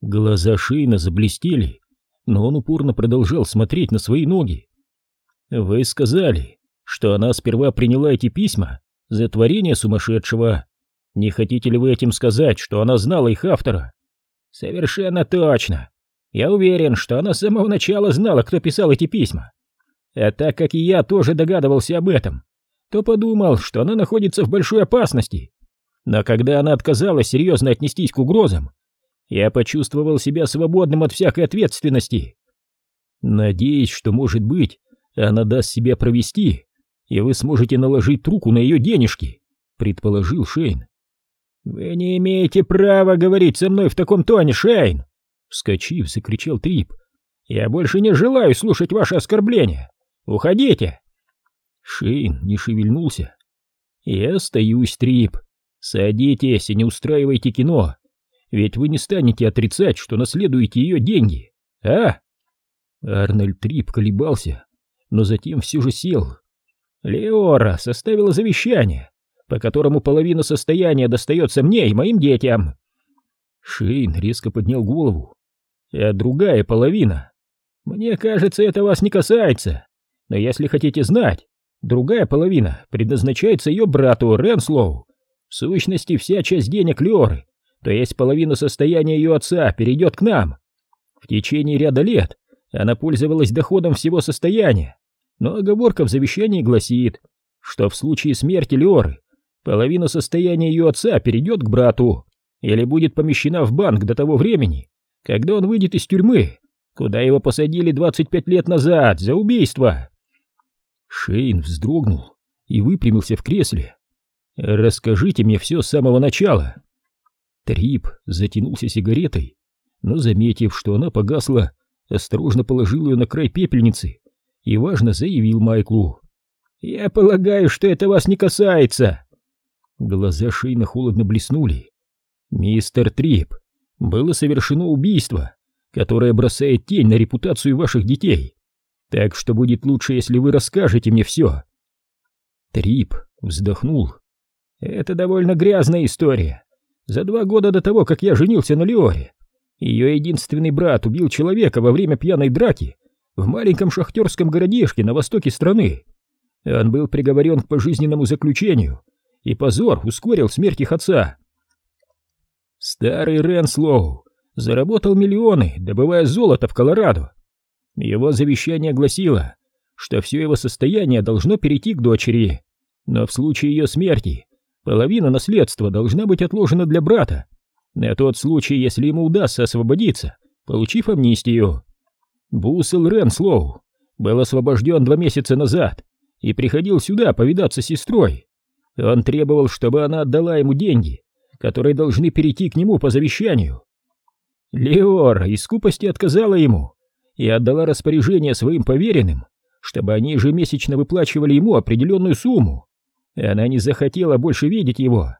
Глаза Шейна заблестели, но он упорно продолжал смотреть на свои ноги. «Вы сказали, что она сперва приняла эти письма за творение сумасшедшего. Не хотите ли вы этим сказать, что она знала их автора?» «Совершенно точно. Я уверен, что она с самого начала знала, кто писал эти письма. А так как и я тоже догадывался об этом, то подумал, что она находится в большой опасности. Но когда она отказалась серьезно отнестись к угрозам, я почувствовал себя свободным от всякой ответственности. Надеюсь, что, может быть, она даст себя провести, и вы сможете наложить руку на ее денежки, предположил Шейн. Вы не имеете права говорить со мной в таком тоне, Шейн, вскочив, закричал Трип. Я больше не желаю слушать ваши оскорбления. Уходите. Шейн не шевельнулся. Я остаюсь, Трип. Садитесь и не устраивайте кино. Ведь вы не станете отрицать, что наследуете ее деньги, а? Арнольд Трип колебался, но затем все же сел. Леора составила завещание, по которому половина состояния достается мне и моим детям. Шейн резко поднял голову. А другая половина? Мне кажется, это вас не касается. Но если хотите знать, другая половина предназначается ее брату Ренслоу. В сущности, вся часть денег Леоры то есть половина состояния ее отца перейдет к нам. В течение ряда лет она пользовалась доходом всего состояния, но оговорка в завещании гласит, что в случае смерти Леоры половина состояния ее отца перейдет к брату или будет помещена в банк до того времени, когда он выйдет из тюрьмы, куда его посадили 25 лет назад за убийство. Шейн вздрогнул и выпрямился в кресле. «Расскажите мне все с самого начала». Трип затянулся сигаретой, но, заметив, что она погасла, осторожно положил ее на край пепельницы и важно заявил Майклу. «Я полагаю, что это вас не касается!» Глаза Шейна холодно блеснули. «Мистер Трип, было совершено убийство, которое бросает тень на репутацию ваших детей. Так что будет лучше, если вы расскажете мне все». Трип вздохнул. «Это довольно грязная история. За два года до того, как я женился на Леоре, ее единственный брат убил человека во время пьяной драки в маленьком шахтерском городишке на востоке страны. Он был приговорен к пожизненному заключению, и позор ускорил смерть их отца. Старый Ренслоу заработал миллионы, добывая золото в Колорадо. Его завещание гласило, что все его состояние должно перейти к дочери, но в случае ее смерти Половина наследства должна быть отложена для брата, на тот случай, если ему удастся освободиться, получив амнистию. Бусел Ренслоу был освобожден два месяца назад и приходил сюда повидаться с сестрой. Он требовал, чтобы она отдала ему деньги, которые должны перейти к нему по завещанию. Леора из скупости отказала ему и отдала распоряжение своим поверенным, чтобы они ежемесячно выплачивали ему определенную сумму и она не захотела больше видеть его.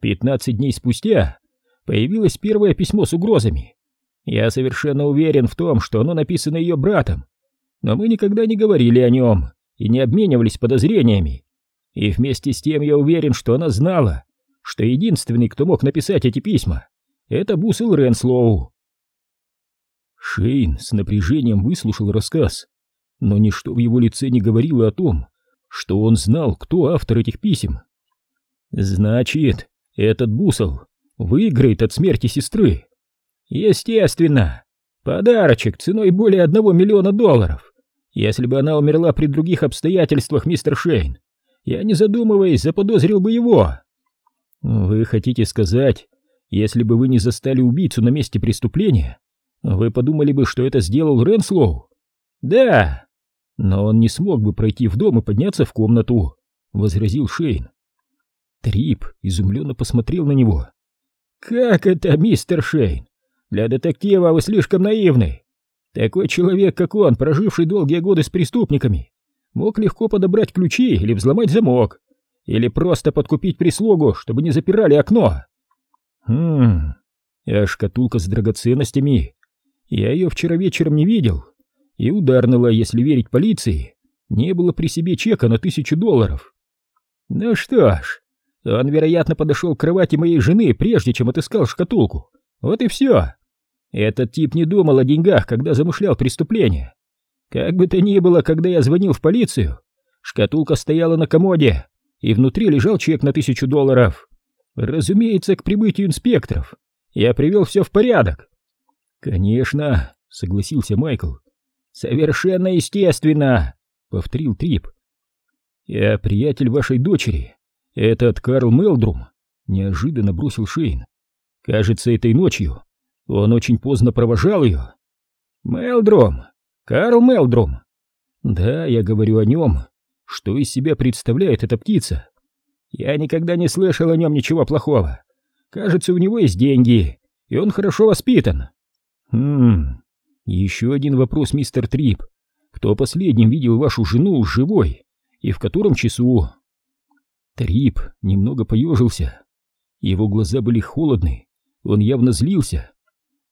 Пятнадцать дней спустя появилось первое письмо с угрозами. Я совершенно уверен в том, что оно написано ее братом, но мы никогда не говорили о нем и не обменивались подозрениями. И вместе с тем я уверен, что она знала, что единственный, кто мог написать эти письма, это Бусел Ренслоу. Шейн с напряжением выслушал рассказ, но ничто в его лице не говорило о том, что он знал, кто автор этих писем. Значит, этот бусол выиграет от смерти сестры. Естественно, подарочек ценой более одного миллиона долларов. Если бы она умерла при других обстоятельствах, мистер Шейн, я, не задумываясь, заподозрил бы его. Вы хотите сказать, если бы вы не застали убийцу на месте преступления, вы подумали бы, что это сделал Ренслоу? Да, но он не смог бы пройти в дом и подняться в комнату, возразил Шейн. Трип изумленно посмотрел на него. «Как это, мистер Шейн? Для детектива вы слишком наивны. Такой человек, как он, проживший долгие годы с преступниками, мог легко подобрать ключи или взломать замок, или просто подкупить прислугу, чтобы не запирали окно. Хм, а шкатулка с драгоценностями? Я ее вчера вечером не видел и ударного, если верить полиции, не было при себе чека на тысячу долларов. Ну что ж, он, вероятно, подошел к кровати моей жены, прежде чем отыскал шкатулку. Вот и все. Этот тип не думал о деньгах, когда замышлял преступление. Как бы то ни было, когда я звонил в полицию, шкатулка стояла на комоде, и внутри лежал чек на тысячу долларов. Разумеется, к прибытию инспекторов я привел все в порядок. Конечно, согласился Майкл. Совершенно естественно, повторил Трип. Я приятель вашей дочери, этот Карл Мелдрум, неожиданно бросил Шейн. Кажется, этой ночью он очень поздно провожал ее. Мелдрум, Карл Мелдрум. Да, я говорю о нем. Что из себя представляет эта птица? Я никогда не слышал о нем ничего плохого. Кажется, у него есть деньги, и он хорошо воспитан. Хм, еще один вопрос, мистер Трип. Кто последним видел вашу жену живой и в котором часу? Трип немного поежился. Его глаза были холодны, он явно злился.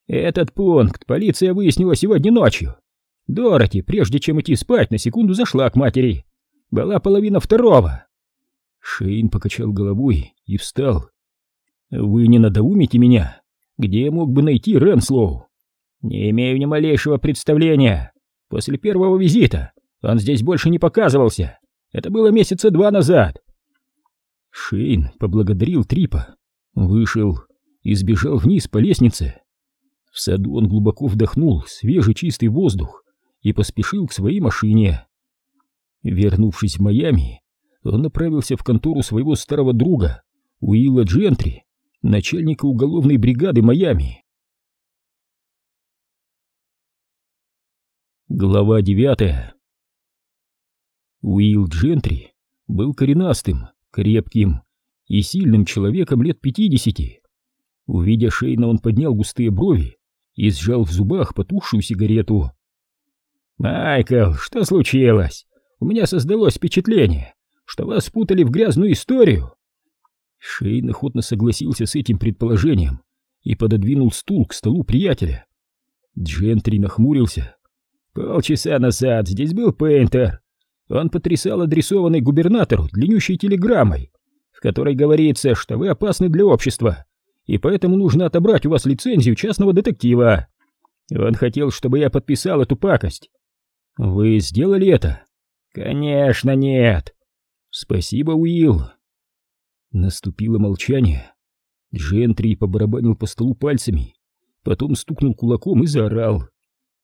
Этот пункт полиция выяснила сегодня ночью. Дороти, прежде чем идти спать, на секунду зашла к матери. Была половина второго. Шейн покачал головой и встал. «Вы не надоумите меня? Где я мог бы найти Ренслоу?» «Не имею ни малейшего представления. После первого визита он здесь больше не показывался. Это было месяца два назад». Шейн поблагодарил Трипа, вышел и сбежал вниз по лестнице. В саду он глубоко вдохнул свежий чистый воздух и поспешил к своей машине. Вернувшись в Майами, он направился в контору своего старого друга Уилла Джентри, начальника уголовной бригады Майами. Глава девятая Уилл Джентри был коренастым, крепким и сильным человеком лет пятидесяти. Увидя Шейна, он поднял густые брови и сжал в зубах потухшую сигарету. «Майкл, что случилось? У меня создалось впечатление, что вас спутали в грязную историю». Шейн охотно согласился с этим предположением и пододвинул стул к столу приятеля. Джентри нахмурился. «Полчаса назад здесь был Пейнтер. Он потрясал адресованной губернатору длиннющей телеграммой, в которой говорится, что вы опасны для общества и поэтому нужно отобрать у вас лицензию частного детектива. Он хотел, чтобы я подписал эту пакость. Вы сделали это? Конечно, нет. Спасибо, Уилл. Наступило молчание. Джентри побарабанил по столу пальцами, потом стукнул кулаком и заорал.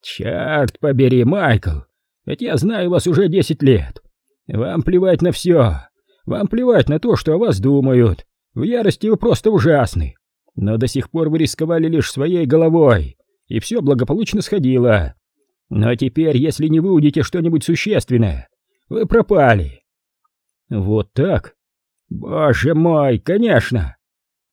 «Черт побери, Майкл! Ведь я знаю вас уже десять лет. Вам плевать на все. Вам плевать на то, что о вас думают. В ярости вы просто ужасны. Но до сих пор вы рисковали лишь своей головой, и все благополучно сходило. Но теперь, если не выудите что-нибудь существенное, вы пропали. Вот так? Боже мой, конечно!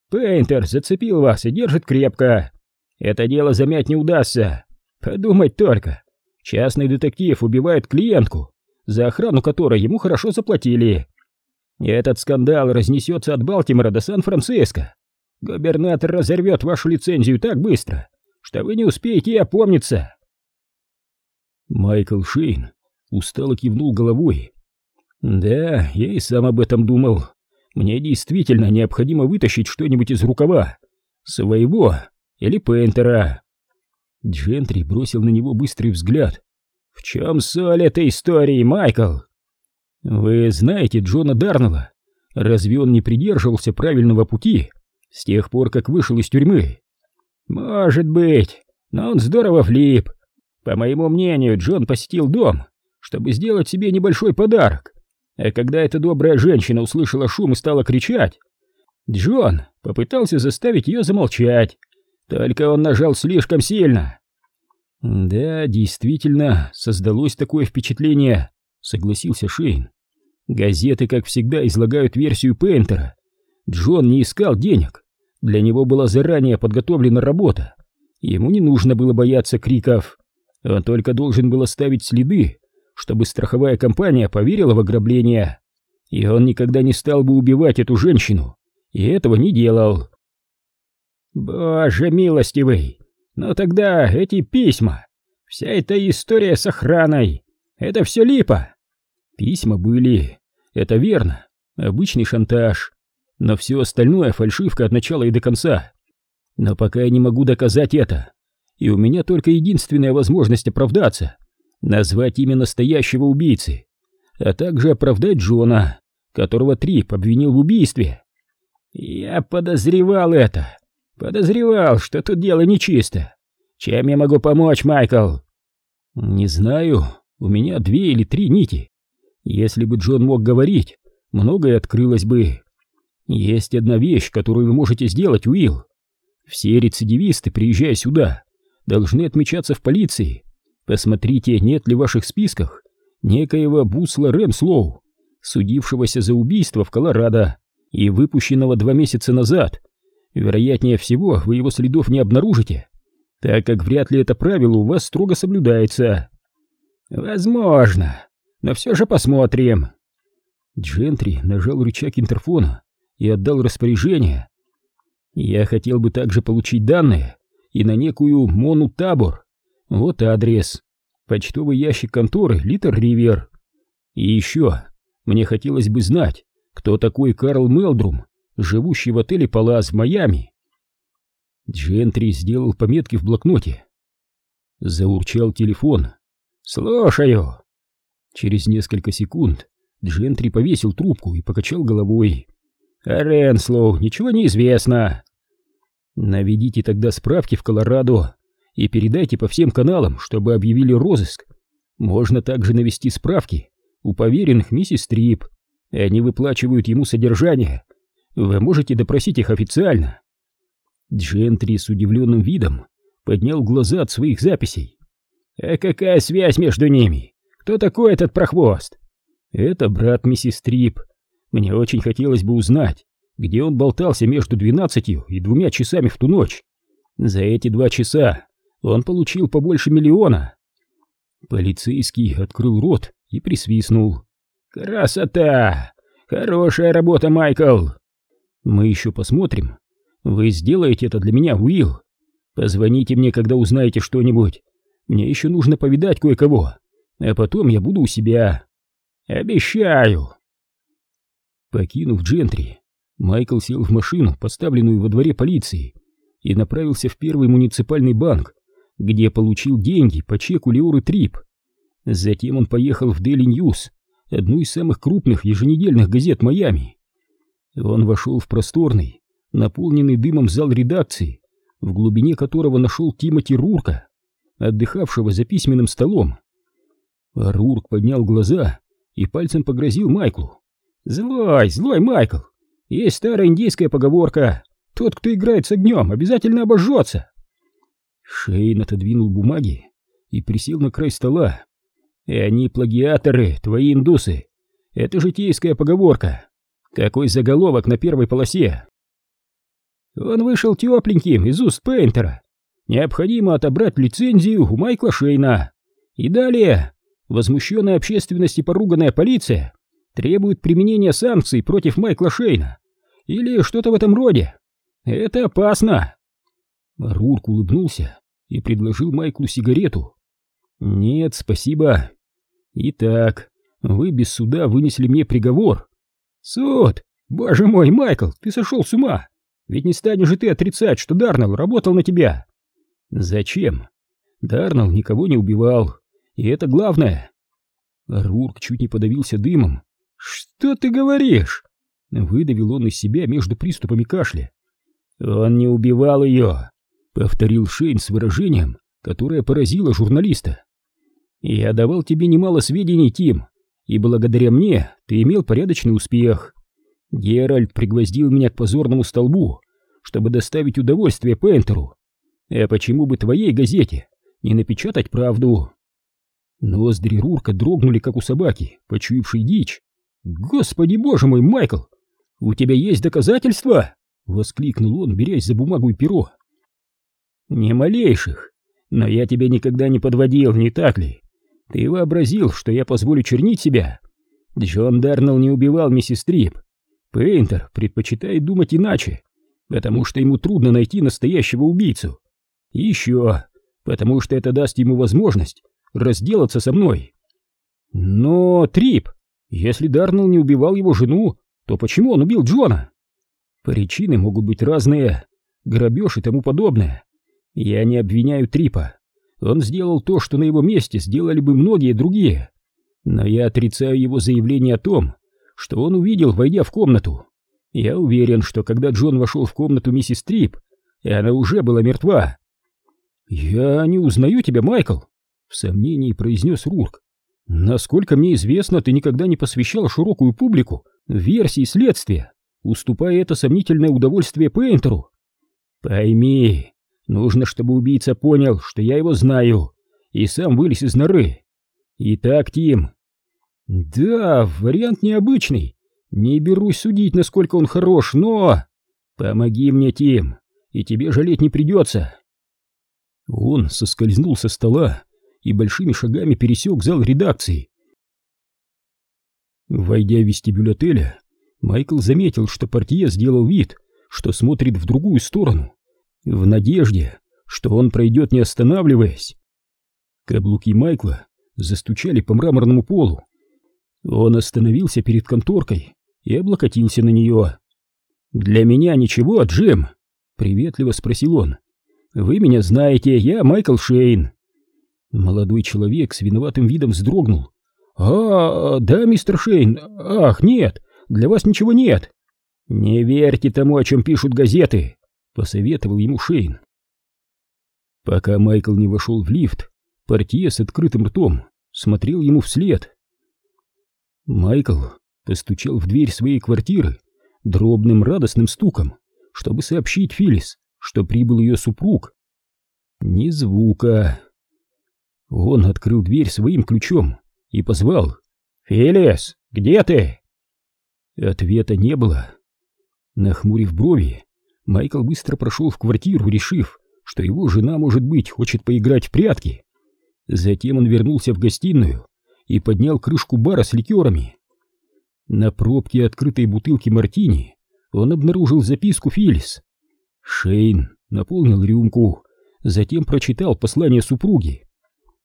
Пейнтер зацепил вас и держит крепко. Это дело замять не удастся. Подумать только. Частный детектив убивает клиентку, за охрану которой ему хорошо заплатили. Этот скандал разнесется от Балтимора до Сан-Франциско. Губернатор разорвет вашу лицензию так быстро, что вы не успеете опомниться. Майкл Шейн устало кивнул головой. Да, я и сам об этом думал. Мне действительно необходимо вытащить что-нибудь из рукава. Своего или Пейнтера. Джентри бросил на него быстрый взгляд. «В чем соль этой истории, Майкл?» «Вы знаете Джона Дарнелла? Разве он не придерживался правильного пути с тех пор, как вышел из тюрьмы. Может быть, но он здорово влип. По моему мнению, Джон посетил дом, чтобы сделать себе небольшой подарок. А когда эта добрая женщина услышала шум и стала кричать, Джон попытался заставить ее замолчать, только он нажал слишком сильно. Да, действительно, создалось такое впечатление, согласился Шейн. Газеты, как всегда, излагают версию Пейнтера, Джон не искал денег. Для него была заранее подготовлена работа. Ему не нужно было бояться криков. Он только должен был оставить следы, чтобы страховая компания поверила в ограбление. И он никогда не стал бы убивать эту женщину. И этого не делал. Боже милостивый! Но тогда эти письма, вся эта история с охраной, это все липа. Письма были, это верно, обычный шантаж но все остальное фальшивка от начала и до конца. Но пока я не могу доказать это, и у меня только единственная возможность оправдаться — назвать имя настоящего убийцы, а также оправдать Джона, которого Трип обвинил в убийстве. Я подозревал это, подозревал, что тут дело нечисто. Чем я могу помочь, Майкл? Не знаю, у меня две или три нити. Если бы Джон мог говорить, многое открылось бы. Есть одна вещь, которую вы можете сделать, Уилл. Все рецидивисты, приезжая сюда, должны отмечаться в полиции. Посмотрите, нет ли в ваших списках некоего Бусла Рэмслоу, судившегося за убийство в Колорадо и выпущенного два месяца назад. Вероятнее всего, вы его следов не обнаружите, так как вряд ли это правило у вас строго соблюдается. Возможно, но все же посмотрим. Джентри нажал рычаг интерфона и отдал распоряжение. Я хотел бы также получить данные и на некую Мону Табор. Вот адрес. Почтовый ящик конторы Литер Ривер. И еще, мне хотелось бы знать, кто такой Карл Мелдрум, живущий в отеле Палас в Майами. Джентри сделал пометки в блокноте. Заурчал телефон. «Слушаю!» Через несколько секунд Джентри повесил трубку и покачал головой. «О Ренслоу ничего не известно!» «Наведите тогда справки в Колорадо и передайте по всем каналам, чтобы объявили розыск. Можно также навести справки у поверенных миссис Трип. Они выплачивают ему содержание. Вы можете допросить их официально». Джентри с удивленным видом поднял глаза от своих записей. «А какая связь между ними? Кто такой этот прохвост?» «Это брат миссис Трип. Мне очень хотелось бы узнать, где он болтался между двенадцатью и двумя часами в ту ночь. За эти два часа он получил побольше миллиона». Полицейский открыл рот и присвистнул. «Красота! Хорошая работа, Майкл!» «Мы еще посмотрим. Вы сделаете это для меня, Уилл. Позвоните мне, когда узнаете что-нибудь. Мне еще нужно повидать кое-кого, а потом я буду у себя. Обещаю!» Покинув Джентри, Майкл сел в машину, поставленную во дворе полиции, и направился в первый муниципальный банк, где получил деньги по чеку Леоры Трип. Затем он поехал в Daily News, одну из самых крупных еженедельных газет Майами. Он вошел в просторный, наполненный дымом зал редакции, в глубине которого нашел Тимоти Рурка отдыхавшего за письменным столом. Рурк поднял глаза и пальцем погрозил Майклу. «Злой, злой Майкл! Есть старая индейская поговорка. Тот, кто играет с огнем, обязательно обожжется!» Шейн отодвинул бумаги и присел на край стола. «И они плагиаторы, твои индусы. Это житейская поговорка. Какой заголовок на первой полосе?» Он вышел тепленьким из уст Пейнтера необходимо отобрать лицензию у Майкла Шейна. И далее, возмущенная общественность и поруганная полиция требует применения санкций против Майкла Шейна. Или что-то в этом роде. Это опасно. Рурк улыбнулся и предложил Майклу сигарету. «Нет, спасибо. Итак, вы без суда вынесли мне приговор». «Суд? Боже мой, Майкл, ты сошел с ума! Ведь не станешь же ты отрицать, что Дарнелл работал на тебя!» Зачем? Дарнелл никого не убивал, и это главное. Рурк чуть не подавился дымом. Что ты говоришь? Выдавил он из себя между приступами кашля. Он не убивал ее, повторил Шейн с выражением, которое поразило журналиста. Я давал тебе немало сведений, Тим, и благодаря мне ты имел порядочный успех. Геральт пригвоздил меня к позорному столбу, чтобы доставить удовольствие Пентеру. А почему бы твоей газете не напечатать правду? Ноздри Рурка дрогнули, как у собаки, почуявшей дичь. «Господи боже мой, Майкл! У тебя есть доказательства?» — воскликнул он, берясь за бумагу и перо. «Не малейших, но я тебя никогда не подводил, не так ли? Ты вообразил, что я позволю чернить себя? Джон Дарнелл не убивал миссис Трип. Пейнтер предпочитает думать иначе, потому что ему трудно найти настоящего убийцу. И еще, потому что это даст ему возможность разделаться со мной. Но, Трип, если Дарнелл не убивал его жену, то почему он убил Джона? Причины могут быть разные, грабеж и тому подобное. Я не обвиняю Трипа. Он сделал то, что на его месте сделали бы многие другие. Но я отрицаю его заявление о том, что он увидел, войдя в комнату. Я уверен, что когда Джон вошел в комнату миссис Трип, она уже была мертва. «Я не узнаю тебя, Майкл», — в сомнении произнес Рурк. «Насколько мне известно, ты никогда не посвящал широкую публику версии следствия, уступая это сомнительное удовольствие Пейнтеру. Пойми, нужно, чтобы убийца понял, что я его знаю, и сам вылез из норы. Итак, Тим...» «Да, вариант необычный. Не берусь судить, насколько он хорош, но... Помоги мне, Тим, и тебе жалеть не придется. Он соскользнул со стола и большими шагами пересек зал редакции. Войдя в вестибюль отеля, Майкл заметил, что портье сделал вид, что смотрит в другую сторону, в надежде, что он пройдет не останавливаясь. Каблуки Майкла застучали по мраморному полу. Он остановился перед конторкой и облокотился на нее. «Для меня ничего, Джим?» — приветливо спросил он. «Вы меня знаете, я Майкл Шейн». Молодой человек с виноватым видом вздрогнул. «А, да, мистер Шейн, ах, нет, для вас ничего нет». «Не верьте тому, о чем пишут газеты», — посоветовал ему Шейн. Пока Майкл не вошел в лифт, портье с открытым ртом смотрел ему вслед. Майкл постучал в дверь своей квартиры дробным радостным стуком, чтобы сообщить Филис, что прибыл ее супруг. Ни звука. Он открыл дверь своим ключом и позвал «Филис, где ты?» Ответа не было. Нахмурив брови, Майкл быстро прошел в квартиру, решив, что его жена, может быть, хочет поиграть в прятки. Затем он вернулся в гостиную и поднял крышку бара с ликерами. На пробке открытой бутылки мартини он обнаружил записку Филлис. Шейн наполнил рюмку, затем прочитал послание супруги.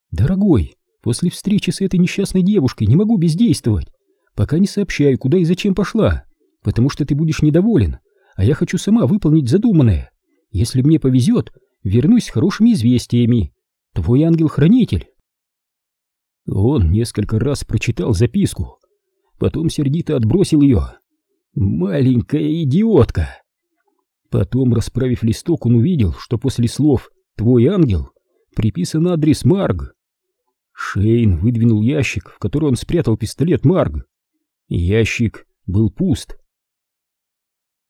«Дорогой, после встречи с этой несчастной девушкой не могу бездействовать, пока не сообщаю, куда и зачем пошла, потому что ты будешь недоволен, а я хочу сама выполнить задуманное. Если мне повезет, вернусь с хорошими известиями. Твой ангел-хранитель». Он несколько раз прочитал записку, потом сердито отбросил ее. «Маленькая идиотка!» Потом, расправив листок, он увидел, что после слов «Твой ангел» приписан адрес Марг. Шейн выдвинул ящик, в который он спрятал пистолет Марг. Ящик был пуст.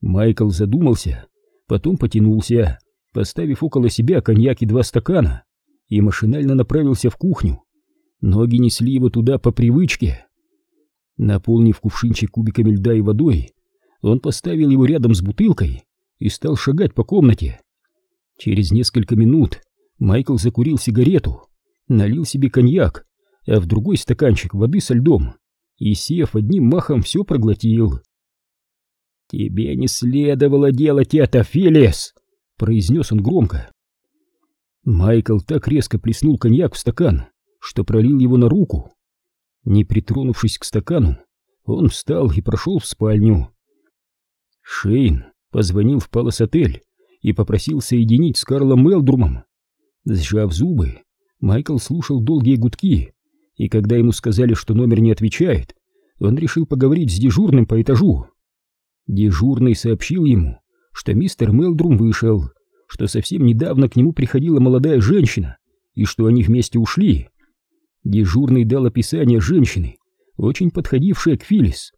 Майкл задумался, потом потянулся, поставив около себя коньяк и два стакана, и машинально направился в кухню. Ноги несли его туда по привычке. Наполнив кувшинчик кубиками льда и водой, он поставил его рядом с бутылкой и стал шагать по комнате. Через несколько минут Майкл закурил сигарету, налил себе коньяк, а в другой стаканчик воды со льдом и, сев одним махом, все проглотил. «Тебе не следовало делать это, Филис!» — произнес он громко. Майкл так резко плеснул коньяк в стакан, что пролил его на руку. Не притронувшись к стакану, он встал и прошел в спальню. Шейн позвонил в Палас-отель и попросил соединить с Карлом Мелдрумом. Сжав зубы, Майкл слушал долгие гудки, и когда ему сказали, что номер не отвечает, он решил поговорить с дежурным по этажу. Дежурный сообщил ему, что мистер Мелдрум вышел, что совсем недавно к нему приходила молодая женщина, и что они вместе ушли. Дежурный дал описание женщины, очень подходившее к Филис.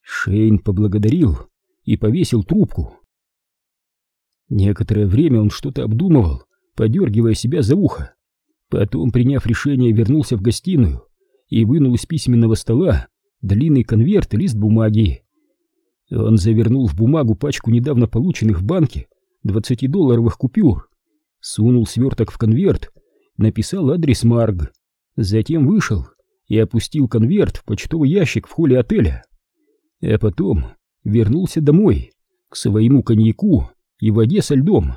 Шейн поблагодарил и повесил трубку. Некоторое время он что-то обдумывал, подергивая себя за ухо. Потом, приняв решение, вернулся в гостиную и вынул из письменного стола длинный конверт и лист бумаги. Он завернул в бумагу пачку недавно полученных в банке 20-долларовых купюр, сунул сверток в конверт, написал адрес Марг Затем вышел и опустил конверт в почтовый ящик в холле отеля. А потом вернулся домой, к своему коньяку и воде со льдом.